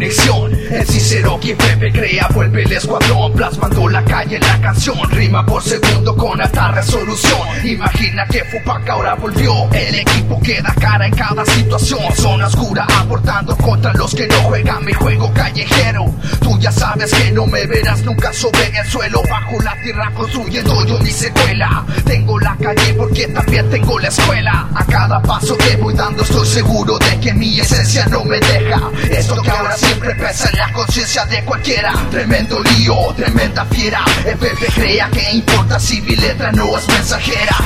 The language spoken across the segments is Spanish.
misión. El Cicero que Pepe crea, vuelve el escuadrón, plasmando la calle en la canción. Rima por segundo con alta resolución. Imagina que Fupac ahora volvió. El equipo queda cara en cada situación. Zona oscura aportando contra los que no juegan mi juego callejero. Ya sabes que no me verás nunca sobre el suelo. Bajo la tierra construyendo yo mi secuela. Tengo la calle porque también tengo la escuela. A cada paso que voy dando estoy seguro de que mi esencia no me deja. Esto que ahora siempre pesa en la conciencia de cualquiera. Tremendo lío, tremenda fiera. FP crea que importa si mi letra no es mensajera.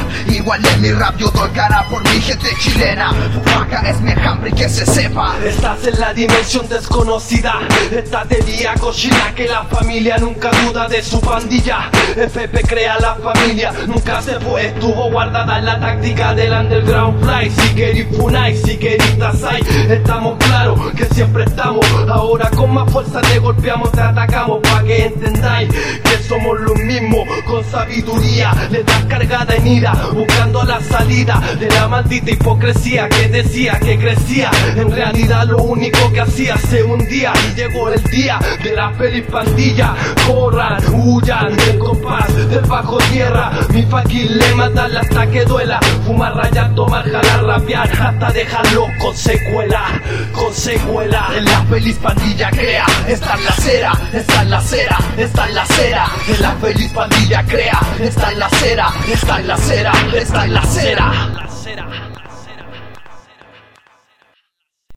Igual en mi rap yo doy por mi gente chilena. Fufaca es mi hambre que se sepa. Estás en la dimensión desconocida. Estás de día cochina que la familia nunca duda de su pandilla. FP crea la familia, nunca se fue. Estuvo guardada en la táctica del underground fly. Si queréis funai, si queréis tasai. Estamos claros que siempre estamos. Ahora con más fuerza te golpeamos, te atacamos. Pa' que entendáis que somos los mismos. Con sabiduría, letras cargada en ira. Buscando la salida de la maldita hipocresía que decía que crecía. En realidad lo único que hacía se hundía. Y llegó el día de la feliz pandilla. Corran, huyan del compás del bajo tierra. Mi fucking le matan hasta que duela. Fumar, rayar, tomar, jalar, rapear. Hasta dejarlo con secuela, con secuela. En la feliz pandilla crea, está en la cera, está en la cera, está en la cera. En la feliz pandilla crea, está en la cera, está en la cera, está en la cera.